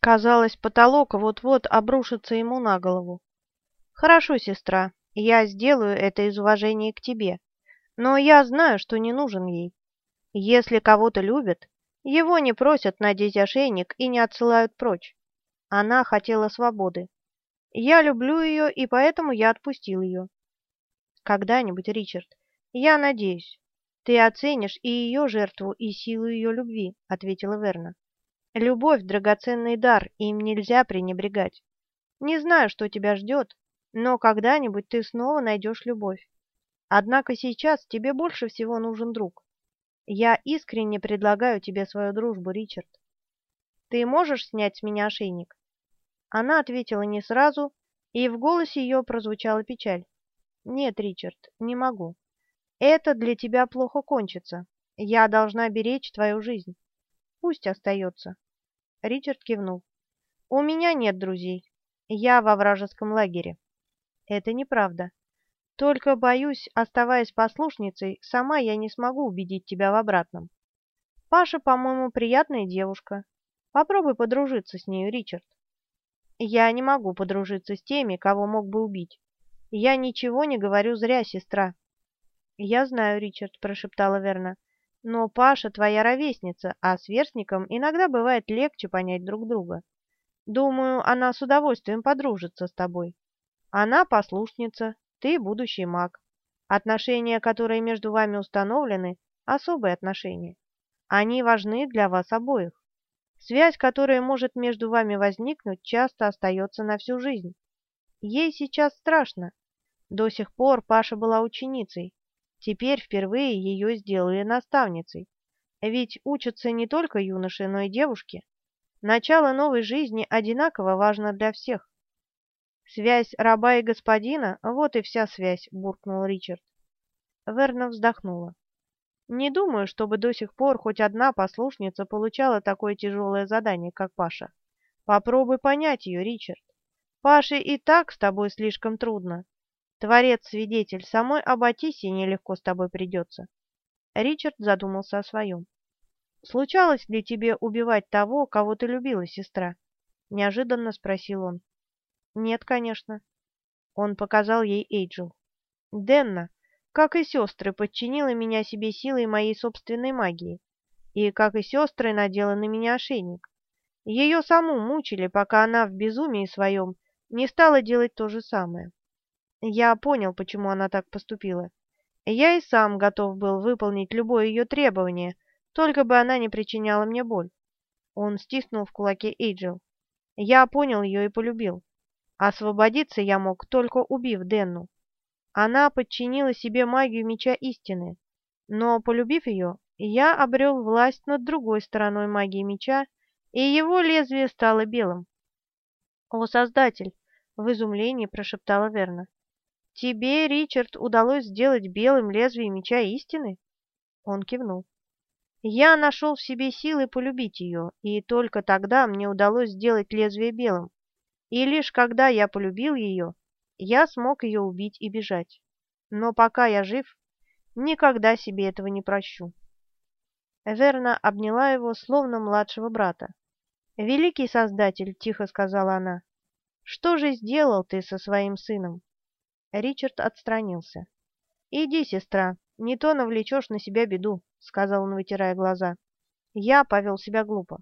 Казалось, потолок вот-вот обрушится ему на голову. «Хорошо, сестра, я сделаю это из уважения к тебе, но я знаю, что не нужен ей. Если кого-то любят, его не просят надеть ошейник и не отсылают прочь. Она хотела свободы. Я люблю ее, и поэтому я отпустил ее. Когда-нибудь, Ричард, я надеюсь, ты оценишь и ее жертву, и силу ее любви, ответила Верна. Любовь – драгоценный дар, им нельзя пренебрегать. Не знаю, что тебя ждет, но когда-нибудь ты снова найдешь любовь. Однако сейчас тебе больше всего нужен друг. Я искренне предлагаю тебе свою дружбу, Ричард. Ты можешь снять с меня ошейник? Она ответила не сразу, и в голосе ее прозвучала печаль. «Нет, Ричард, не могу. Это для тебя плохо кончится. Я должна беречь твою жизнь. Пусть остается. Ричард кивнул. У меня нет друзей. Я во вражеском лагере. Это неправда. Только, боюсь, оставаясь послушницей, сама я не смогу убедить тебя в обратном. Паша, по-моему, приятная девушка. Попробуй подружиться с нею, Ричард. Я не могу подружиться с теми, кого мог бы убить. Я ничего не говорю зря, сестра. Я знаю, Ричард, прошептала Верна. Но Паша твоя ровесница, а сверстникам иногда бывает легче понять друг друга. Думаю, она с удовольствием подружится с тобой. Она послушница, ты будущий маг. Отношения, которые между вами установлены, особые отношения. Они важны для вас обоих. Связь, которая может между вами возникнуть, часто остается на всю жизнь. Ей сейчас страшно. До сих пор Паша была ученицей, Теперь впервые ее сделали наставницей. Ведь учатся не только юноши, но и девушки. Начало новой жизни одинаково важно для всех. «Связь раба и господина — вот и вся связь», — буркнул Ричард. Верна вздохнула. «Не думаю, чтобы до сих пор хоть одна послушница получала такое тяжелое задание, как Паша. Попробуй понять ее, Ричард. Паше и так с тобой слишком трудно. Творец-свидетель, самой Аббатисе нелегко с тобой придется. Ричард задумался о своем. «Случалось ли тебе убивать того, кого ты любила, сестра?» — неожиданно спросил он. «Нет, конечно». Он показал ей Эйджел. «Денна, как и сестры, подчинила меня себе силой моей собственной магии. И, как и сестры, надела на меня ошейник. Ее саму мучили, пока она в безумии своем не стала делать то же самое. Я понял, почему она так поступила. Я и сам готов был выполнить любое ее требование, только бы она не причиняла мне боль. Он стиснул в кулаке Эйджел. Я понял ее и полюбил. Освободиться я мог, только убив Денну. Она подчинила себе магию меча истины, но, полюбив ее, я обрел власть над другой стороной магии меча, и его лезвие стало белым. «О, Создатель!» — в изумлении прошептала Верна. «Тебе, Ричард, удалось сделать белым лезвие меча истины?» Он кивнул. «Я нашел в себе силы полюбить ее, и только тогда мне удалось сделать лезвие белым. И лишь когда я полюбил ее, я смог ее убить и бежать. Но пока я жив, никогда себе этого не прощу». Верна обняла его, словно младшего брата. «Великий Создатель», — тихо сказала она, — «что же сделал ты со своим сыном?» Ричард отстранился. «Иди, сестра, не то навлечешь на себя беду», — сказал он, вытирая глаза. «Я повел себя глупо».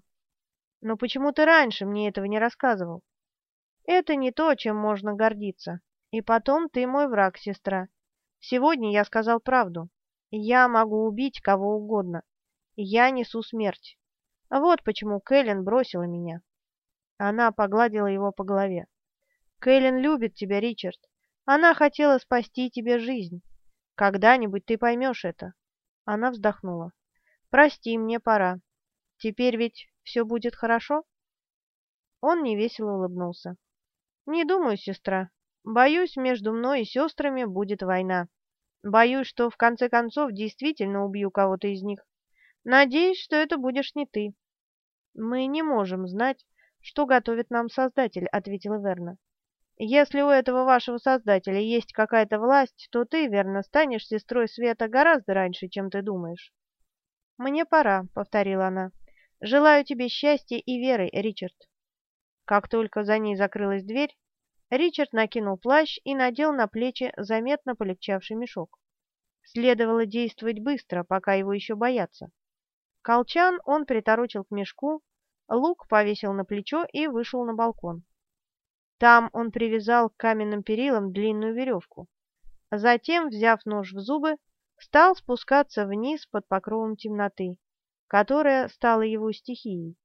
«Но почему ты раньше мне этого не рассказывал?» «Это не то, чем можно гордиться. И потом ты мой враг, сестра. Сегодня я сказал правду. Я могу убить кого угодно. Я несу смерть. Вот почему Кэлен бросила меня». Она погладила его по голове. «Кэлен любит тебя, Ричард. Она хотела спасти тебе жизнь. Когда-нибудь ты поймешь это. Она вздохнула. Прости, мне пора. Теперь ведь все будет хорошо? Он невесело улыбнулся. Не думаю, сестра. Боюсь, между мной и сестрами будет война. Боюсь, что в конце концов действительно убью кого-то из них. Надеюсь, что это будешь не ты. Мы не можем знать, что готовит нам Создатель, ответила Верна. Если у этого вашего создателя есть какая-то власть, то ты, верно, станешь сестрой Света гораздо раньше, чем ты думаешь. «Мне пора», — повторила она. «Желаю тебе счастья и веры, Ричард». Как только за ней закрылась дверь, Ричард накинул плащ и надел на плечи заметно полегчавший мешок. Следовало действовать быстро, пока его еще боятся. Колчан он приторочил к мешку, лук повесил на плечо и вышел на балкон. Там он привязал к каменным перилам длинную веревку. Затем, взяв нож в зубы, стал спускаться вниз под покровом темноты, которая стала его стихией.